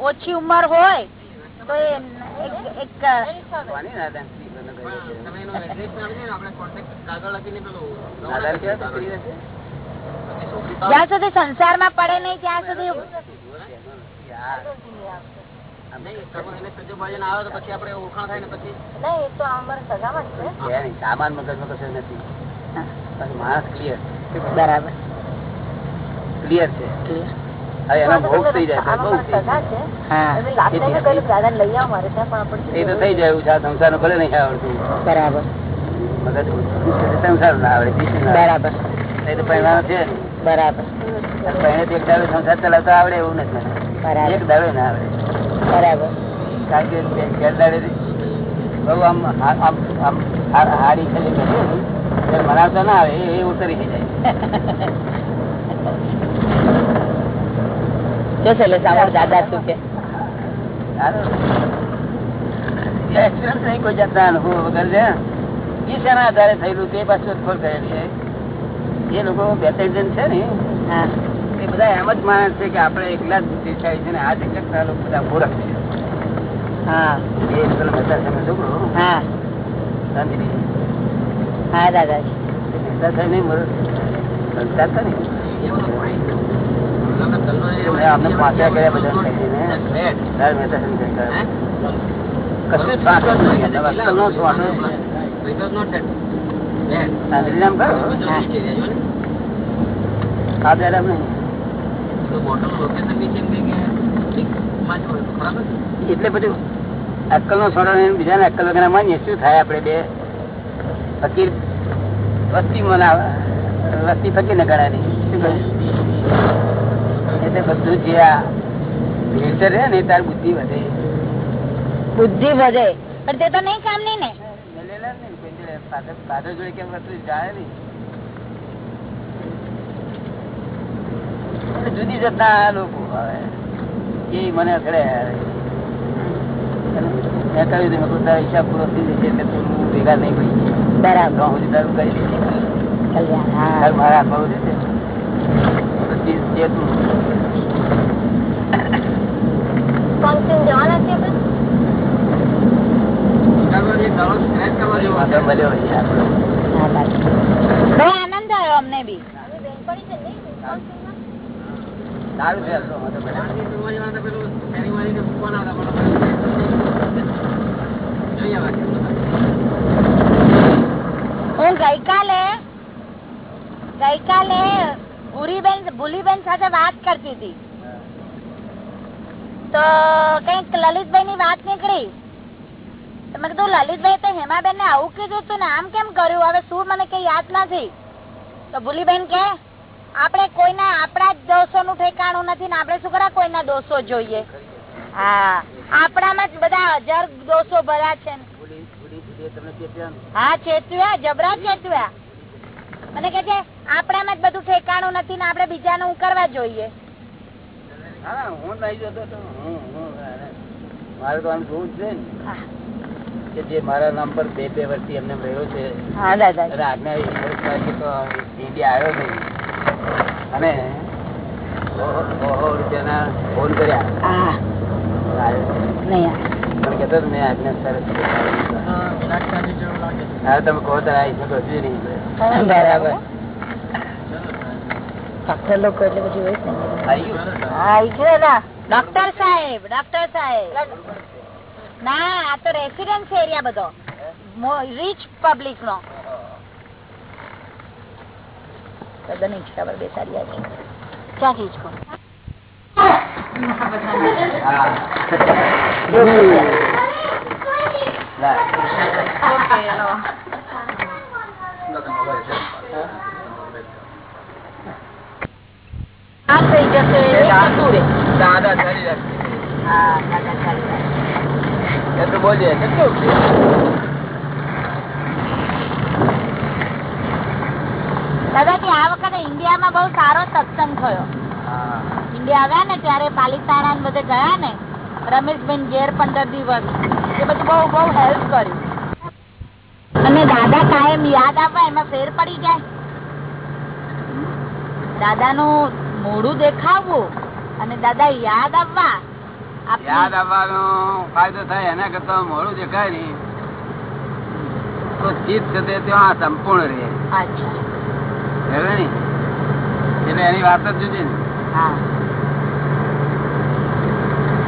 [SPEAKER 5] ઓછી ઉંમર હોય તો એક-? જ્યાં સુધી સંસારમાં પડે નહીં ત્યાં સુધી
[SPEAKER 1] નહીં. સામાન મગજમાં કશું નથી. માણસ ક્લિયર
[SPEAKER 5] બરાબર.
[SPEAKER 1] ક્લિયર છે. હવે એનો થઈ જાય તો બહુ થઈ જાય.
[SPEAKER 5] હા.
[SPEAKER 1] એ તો થઈ જાય એવું છે આ સંસારનું ભલે નહીં આવડતું.
[SPEAKER 5] બરાબર.
[SPEAKER 1] મગજ સંસાર ના આવડે
[SPEAKER 5] બરાબર. બરાબર.
[SPEAKER 1] સંસાર ચલાવતા આવડે એવું નથી.
[SPEAKER 5] બરાબર.
[SPEAKER 1] એક દાડો ના આવડે.
[SPEAKER 5] બરાબર.
[SPEAKER 1] કારણ કે બે બહુ આમ આમ આમ હારી ખેલી બેઠી હોય ને, ત્યારે મનાવતા ના આવે એ- એ ઉતરી થઈ જાય.
[SPEAKER 5] જો છેલ્લે સાંભળ દાદા શું કે.
[SPEAKER 1] સારું. નહીં કોઈ જાતના અનુભવ વગર છે એ શેના આધારે થયેલું તે પાછું શોધખોળ કરેલી છે. એ લોકો બે ત્રણ જણ છે ને.
[SPEAKER 5] હા.
[SPEAKER 1] એ બધા એમ જ માને છે કે આપણે એકલા જ બુદ્ધિશાળી છે ને આ જગતના લોકો બધા મૂર્ખ છે.
[SPEAKER 5] હા.
[SPEAKER 1] એ પેલો મહેતા સાહેબનો છોકરો.
[SPEAKER 5] હા.
[SPEAKER 1] ગાંધીજી.
[SPEAKER 5] હા
[SPEAKER 1] બધા સંસ્કાર. કશું નામ કરો આ પહેલા નહીં. એટલે બધું અક્કલ નો સોડો ને અક્કલ વગેરે માનીએ શું થાય આપડે બે. ફકીર વસ્તી મનાવે વસ્તી ફકીર ને ગણાય શું કહે? એટલે બધું જે આ ફિલ્ટર રહે ને તાર બુદ્ધિ વધે.
[SPEAKER 5] બુદ્ધિ વધે. પણ તે તો નહીં કામની ને.
[SPEAKER 1] લેલા ને પાદર જોડે કેમ વસ્તુ જાણે નહીં. એટલે જુદી જતા લોકો એ મને અથડે મેં કહ્યું હતું, મેં કીધું તારો પૂરો થઈ જશે એટલે તું ભેગા નહીં પડી
[SPEAKER 5] બરાબર.
[SPEAKER 1] ગામ તારું કરી દઈશ.
[SPEAKER 5] કલ્યાણ હા.
[SPEAKER 1] તારું મારા હાથમાં છે પછી જે તું. વાંધો મળ્યો હોય આપણો.
[SPEAKER 5] હા, બાકી. બહુ આનંદ આવ્યો અમને બી. હું ગઈકાલે ગઈકાલે ભૂરીબેન ભૂલીબેન સાથે વાત કરતી હતી. તો કંઈક લલિતભાઈ ની વાત નીકળી. મેં કીધું લલિતભાઈ તો હેમાબેન ને આવું કીધું તું ને, આમ કેમ કર્યું? હવે શું મને કઈ યાદ નથી? તો ભૂલીબેન કે આપણે કોઈના આપણા જ દોષો નું ઠેકાણું નથી ને આપણે શું કરા કોઈના દોષો જોઈએ? હા. આપણામાં જ બધા હજાર દોષો ભર્યા છે? હા ચેતવ્યા જબરા ચેતવ્યા મને કે છે આપણામાં જ બધું ઠેકાણું નથી ને આપણે બીજાનું કરવા જોઈએ?
[SPEAKER 1] હા હું નહીં જોતો હું હું મારે તો આમ જોવું છે ને.
[SPEAKER 5] હા.
[SPEAKER 1] કે જે મારા નામ પર બે બે વર્ષથી એમને રહ્યો છે. અને ઇન્ડિયા આવ્યો નહીં. અને રૂપિયાના ફોન કર્યા. તમે કહો આવી શકો નહીં
[SPEAKER 6] બરાબર. ડોક્ટર લોકો એટલે
[SPEAKER 1] આવી ગયું.
[SPEAKER 6] ને
[SPEAKER 5] ડોક્ટર સાહેબ ડોક્ટર સાહેબ. ના આ તો રેસિડેન્સ એરિયા બધો. રીચ પબ્લિક નો.
[SPEAKER 6] તદ્દન ઈચ્છા પર બેસાડી આવી
[SPEAKER 5] ક્યાંથી હિચકો.
[SPEAKER 1] દાદા ચાલી રાખશે
[SPEAKER 5] હા દાદા ચાલી રાખે.
[SPEAKER 1] એ તો બોલીએ કેટલું
[SPEAKER 5] દાદાજી આ વખતે ઇન્ડિયામાં બહુ સારો સત્સંગ થયો. ઇન્ડિયા આવ્યા ને ત્યારે પાલિતાણા બધે ગયા ને રમેશબેન ઘેર પંદર દિવસ એ બધું બહુ બહુ હેલ્પ કર્યું. અને દાદા કાયમ યાદ આપવા એમાં ફેર પડી જાય. દાદાનું મોડું દેખાવવું અને દાદા યાદ આવવા
[SPEAKER 1] યાદ આવવાનો ફાયદો થાય એના કરતા મોડું દેખાય નઈ તો ચિત્ત છે તે ત્યાં સંપૂર્ણ રહે.
[SPEAKER 5] અચ્છા.
[SPEAKER 1] ને? એટલે એની વાત જ જુદી ને.
[SPEAKER 5] હા.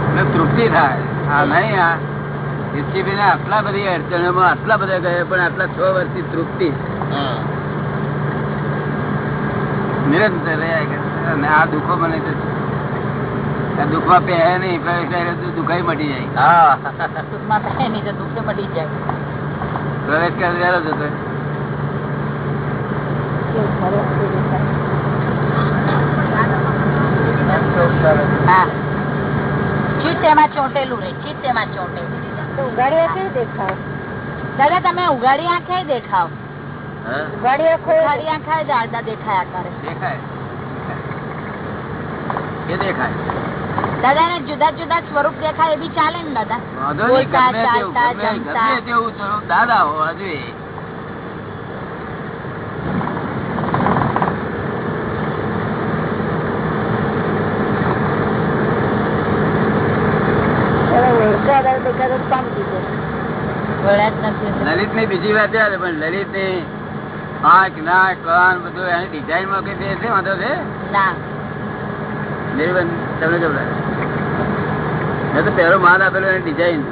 [SPEAKER 1] એટલે તૃપ્તિ થાય. આ નહીં આ હિસ્ટ્રી આટલા બધી અડચણોમાં આટલા બધા ગયા પણ આટલા છ વર્ષથી તૃપ્તિ. નિરંતર રહ્યા આ દુઃખો મને તો દુઃખમાં પહે નહીં પ્રવેશ દુખાઈ મટી જાય.
[SPEAKER 5] ટૂંકમાં કહે નહીં તો દુઃખે મટી જાય.
[SPEAKER 1] પ્રવેશ કરે ત્યારે જ હતો.
[SPEAKER 5] હા. ચિત્ત એમાં ચોંટેલું રે ચિત્ત એમાં ચોંટેલું
[SPEAKER 6] ઉગાડી કેવી દેખાવ.
[SPEAKER 5] દાદા તમે ઉગાડી આંખે દેખાવ.
[SPEAKER 1] હા?
[SPEAKER 6] ઉગાડી આંખે
[SPEAKER 5] દાદા દેખાયા કરે.
[SPEAKER 1] દેખાય. એ દેખાય.
[SPEAKER 5] દાદા ને જુદા જુદા સ્વરૂપ દેખાય એ બી ચાલે ને દાદા.
[SPEAKER 1] દાદા હોવા જોઈએ. લલિતની બીજી વાત યાદ પણ લલિતની આંખ નાક કાન બધું એની ડિઝાઇનમાં કઈ છે? વાંધો છે? નિર્બંધ તમને મેં તો પહેલો માલ આપેલો એની ડિઝાઇન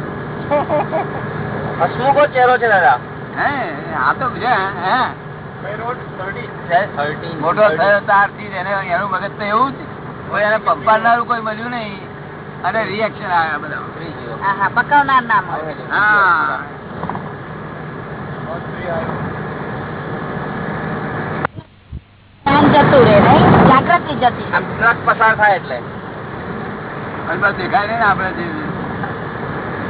[SPEAKER 2] હસમુખો ચહેરો છે દાદા?
[SPEAKER 1] હે આ તો છે હે. મોટો થયો ત્યારથી જ એને એનું મગજ તો એવું જ. કોઈ એને પંપાડનારું કોઈ મળ્યું નહીં. અને રિએક્શન આવ્યા બધા.
[SPEAKER 5] પકવનાર ના મળે.
[SPEAKER 1] હા.
[SPEAKER 5] જતું રે નહીં? જાગૃતિ જતી
[SPEAKER 2] ટ્રક પસાર થાય એટલે.
[SPEAKER 1] બસ દેખાય નહીં ને આપણે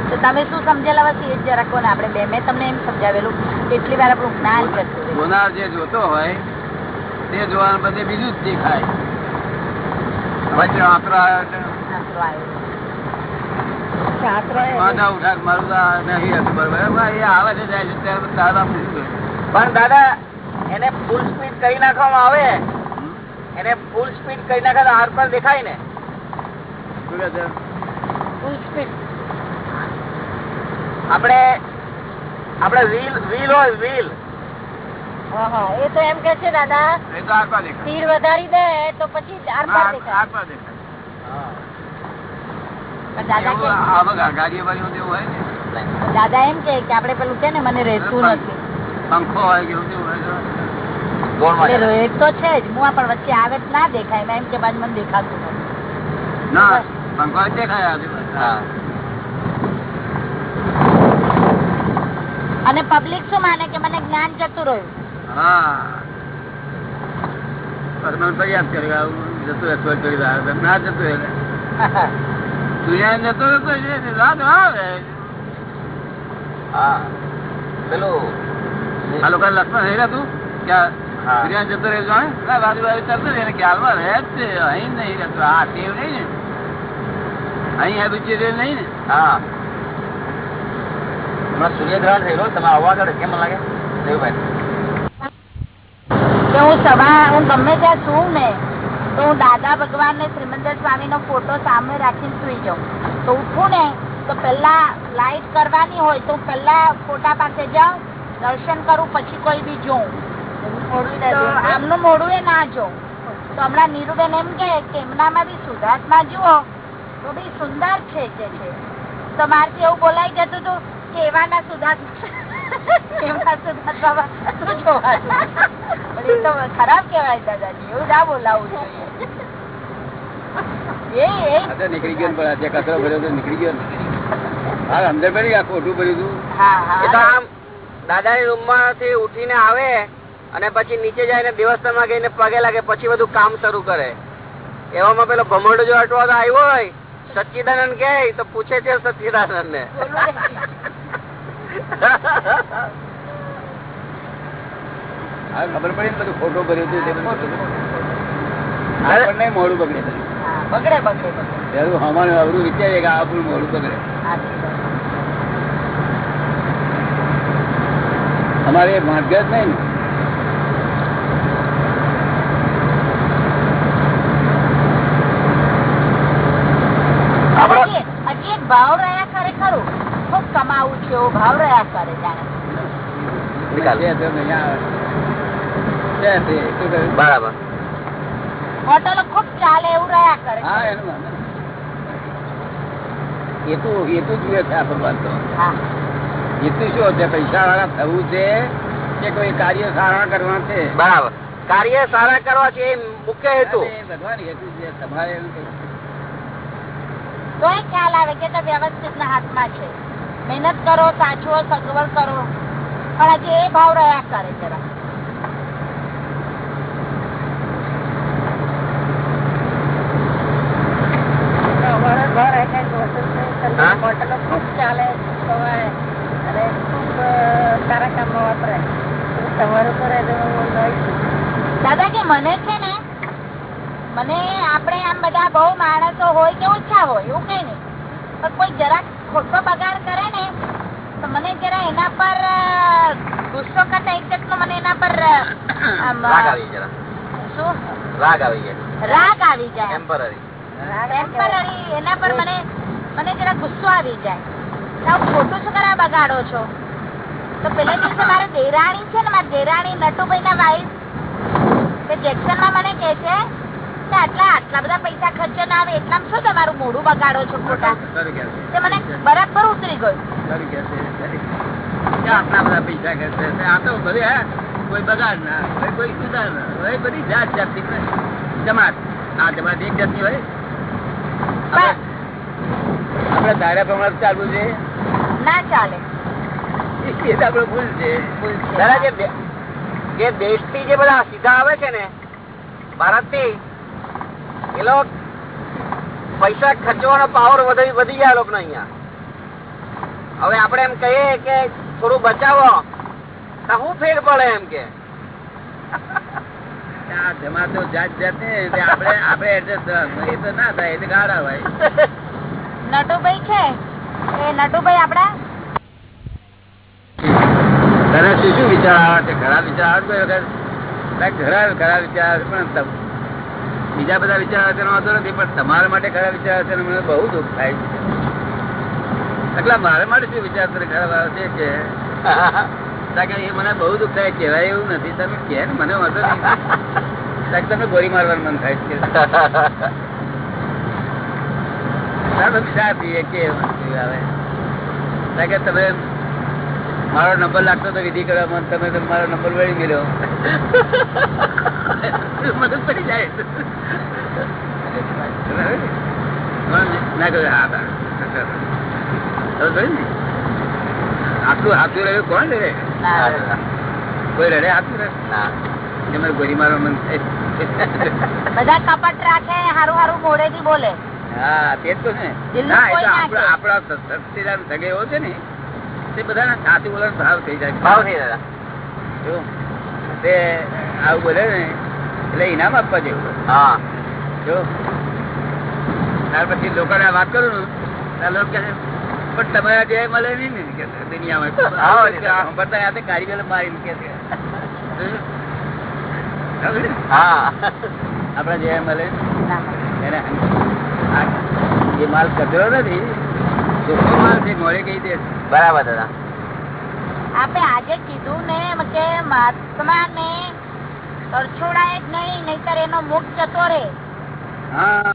[SPEAKER 1] જે
[SPEAKER 5] તમે શું સમજેલા વસ્તુ? એ જરા કોને આપણે બે. મેં તમને એમ સમજાવેલું. કેટલી વાર આપણું જ્ઞાન જતું
[SPEAKER 1] જોનાર જે જોતો હોય તે જોવાના બદલે બીજું જ દેખાય. વચ્ચે આંકડો આવ્યો
[SPEAKER 2] પણ દાદા એને ફૂલ સ્પીડ કરી નાખવામાં આવે. એને ફૂલ સ્પીડ કરી નાખે તો આર પર દેખાય ને.
[SPEAKER 1] શું કહે છે?
[SPEAKER 2] આપણે આપણે વ્હીલ વ્હીલ હોય વ્હીલ.
[SPEAKER 6] એ તો એમ કે છે દાદા.
[SPEAKER 1] એ તો આંકવા દેખાય.
[SPEAKER 6] સ્પીડ વધારી દે તો પછી
[SPEAKER 5] દાદા એમ કે આપડે આપણે પેલું છે ને મને રહેતું નથી.
[SPEAKER 1] પંખો હોય કે તો
[SPEAKER 5] છે જ હું પણ વચ્ચે આવે જ ના દેખાય એમ કે બાદ મને દેખાતું નથી.
[SPEAKER 1] ના પંખો દેખાય આજુબાજુ.
[SPEAKER 5] અને પબ્લિક શું માને કે મને જ્ઞાન જતું રહ્યું?
[SPEAKER 1] હા. પછી મને આવું જતું રહેતું હોય ના જતું રહે. દુનિયા જતો રહેતો રાત આવે.
[SPEAKER 2] હા. પેલું
[SPEAKER 1] આ લોકો લક્ષ્મણ થઈ રહેતું ક્યાં દુનિયા જતો રહે જાણે બાજુ બાજુ ચાલતો રહે ખ્યાલમાં રહે જ છે અહીં નહીં રહેતું આ ટેવ નહીં ને. અહીં હેબિચ્યુઅલ નહીં ને?
[SPEAKER 2] હા. હમણાં સૂર્યગ્રહણ થયેલો, તમે આવવા આગળ કેમ લાગે? દેવભાઈ.
[SPEAKER 5] હું સવાર હું ગમે ત્યાં છું ને, તો હું દાદા ભગવાન ને શ્રીમંદર સ્વામી નો ફોટો સામે રાખીને સુઈ જાઉં. તો ઉઠું ને, તો પેલા લાઈટ કરવાની હોય તો પેલા ફોટા પાસે જાઉં, દર્શન કરું, પછી કોઈ બી જોઉં. આમનું મોડું એ ના જોઉં. તો હમણાં નીરુબેન એમ કે, એમનામાં બી સુધાર્થમાં જુઓ તો બી સુંદર છે કે છે. તો મારથી એવું બોલાઈ જતું હતું કે એવાના સુધાર્થ એવા સુધાર્થમાં શું જોવાનું તો? ખરાબ કેવાય દાદાજી એવું ના બોલાવવું જોઈએ એ એ.
[SPEAKER 1] આ તો નીકળી ગયો ને પણ આજે કચરો ભર્યો તો નીકળી ગયો ને. હા અંદર પડી ખોટું ભર્યું હતું
[SPEAKER 5] હા
[SPEAKER 2] એ તો
[SPEAKER 5] હા
[SPEAKER 2] આમ દાદાની રૂમમાંથી ઉઠીને આવે અને પછી નીચે જઈને દેવસ્થાનમાં ગઈને પગે લાગે પછી બધું કામ શરૂ કરે. એવામાં પેલો ભમરડો જો અટવાતો આવ્યો હોય સચ્ચિદાનંદ કે તો પૂછે છે સચ્ચિદાનંદ ને
[SPEAKER 1] ખબર પડી ને બધું ખોટું ભર્યું હતું તે બધું ખોટું. આપણને મોડું બગડે
[SPEAKER 5] બગડે બગડે બગડે.
[SPEAKER 1] અવરું વિચારીએ કે આ આપણું મોડું બગડે. અમારે ભાગ્ય જ નહીં ને
[SPEAKER 5] હજી હજી એક ભાવ રહ્યા કરે ખરું ખૂબ કમાવું છે એવો ભાવ રહ્યા કરે જાણે.
[SPEAKER 1] છે તો અહીંયા છે તે શું કહ્યું?
[SPEAKER 2] બરાબર.
[SPEAKER 5] હોટલો ખૂબ ચાલે એવું રહ્યા કરે.
[SPEAKER 1] હા એનું હેતુ હેતુ જુએ છે આ ભગવાન તો. હેતુ શું છે પૈસા વાળા થવું છે કે કોઈ કાર્ય સારા કરવા છે?
[SPEAKER 2] બરાબર. કાર્ય સારા કરવા છે એ મુખ્ય હેતુ.
[SPEAKER 1] ભગવાન હેતુ છે તમારે એવું
[SPEAKER 5] તો ખ્યાલ આવે કે તો વ્યવસ્થિત ના હાથમાં છે. મહેનત કરો સાચવો સગવડ કરો. પણ હજી એ ભાવ રહ્યા કરે જરા.
[SPEAKER 2] હા?
[SPEAKER 6] ખૂબ ચાલે સવારે અને ખૂબ સારા કામમાં વપરાય તમારું લઈશ.
[SPEAKER 5] દાદા કે મને છે ને મને આપણે આમ બધા બહુ માણસો હોય કે ઓછા હોય એવું કઈ નહીં પણ કોઈ જરાક ખોટો બગાડ કરે ને તો મને જરા એના પર અ, ગુસ્સો કરતા એક જાતનો મને એના પર અ, આમ, અ,
[SPEAKER 2] રાગ આવી જરા
[SPEAKER 5] શું?
[SPEAKER 2] રાગ આવી જાય
[SPEAKER 5] રાગ આવી જાય
[SPEAKER 2] ટેમ્પરરી
[SPEAKER 5] ટેમ્પરરી એના પર મને મને જરા ગુસ્સો આવી જાય. તો ખોટું શું કરવા બગાડો છો? તો પેલા દિવસે મારે દેરાણી છે ને મારી દેરાણી નટુભાઈ ના વાઈફ તે જેક્સનમાં મને કે છે કે આટલા આટલા બધા પૈસા ખર્ચો ના આવે એટલામાં શું તમારું મોઢું બગાડો છો ખોટા. તે મને બરાબર ઉતરી ગયું.
[SPEAKER 1] આટલા બધા પૈસા ખર્ચે આ તો બધે હા, કોઈ બગાડ ના હોય, કોઈ સુધાર ના હોય, બધી જાત જાતની જમાત. આ જમાત એક જાતની હોય. આપડે ધાર્યા પ્રમાણે ચાલવું છે.
[SPEAKER 5] ના ચાલે.
[SPEAKER 1] ભૂલ છે.
[SPEAKER 2] જે દેશથી જે બધા સીધા આવે છે ને ભારતથી એ લોકો પૈસા ખર્ચવાનો પાવર વધી ગયા લોકો અહીંયા. હવે આપણે એમ કહીએ કે થોડું બચાવો. શું ફેર પડે એમ કે?
[SPEAKER 1] જમાતો જાત જાત ને આપડે આપડે એડજસ્ટ એ તો ના થાય એટલે ગાડા ભાઈ
[SPEAKER 5] નટુભાઈ છે? એ નટુભાઈ આપડા
[SPEAKER 1] તને શું શું વિચાર આવે છે? ખરાબ વિચાર આવે કોઈ ખરાબ ખરાબ વિચાર આવે પણ બીજા બધા વિચાર આવે તેનો વાંધો નથી પણ તમારા માટે ખરાબ વિચાર આવે છે મને બહુ દુઃખ થાય છે. એટલે મારા માટે શું વિચાર તને ખરાબ આવે છે કે? મને બહુ દુઃખ થાય, કહેવાય એવું નથી, તમે કે મને વાંધો નહીં. તમને ગોળી મારવાનું મન થાય છે. કે તમે મારો નંબર લાગતો તો વિધિ કરવા મન, તમે મારો નંબર વળી ગયો મદદ પડી જાય. ના કહ્યું હા? આટલું હાથું રહ્યું, કોણ રે. કોઈ રડે રે
[SPEAKER 2] ના.
[SPEAKER 1] કે મારે ગોળી મન
[SPEAKER 5] બધા કપટ રાખે હારું હારું મોડે થી બોલે.
[SPEAKER 1] હા તે તો ને. ના એ તો આપણા આપણા સત્યદાન સગે છે ને તે બધાના સાચું બોલવાનો ભાવ થઈ જાય.
[SPEAKER 2] ભાવ થઈ દાદા
[SPEAKER 1] જો, તે આવું બોલે ને એટલે ઇનામ આપવા જેવું
[SPEAKER 2] હા.
[SPEAKER 1] જો ત્યાર પછી લોકોને વાત કરું ને ત્યારે લોકો કહે પણ તમારા જે મળે નહીં ને દુનિયામાં સાંભળતા કારીગર મારી કે જે મળે? એને જે માલ કચરો નથી ચોખ્ખો માલ છે મોડે કહી દે.
[SPEAKER 2] બરાબર દાદા.
[SPEAKER 5] આપણે આજે કીધું ને કે મહાત્મા ને તરછોડાય જ નહીં નહીતર એનો મુખ જતો રે
[SPEAKER 1] હા.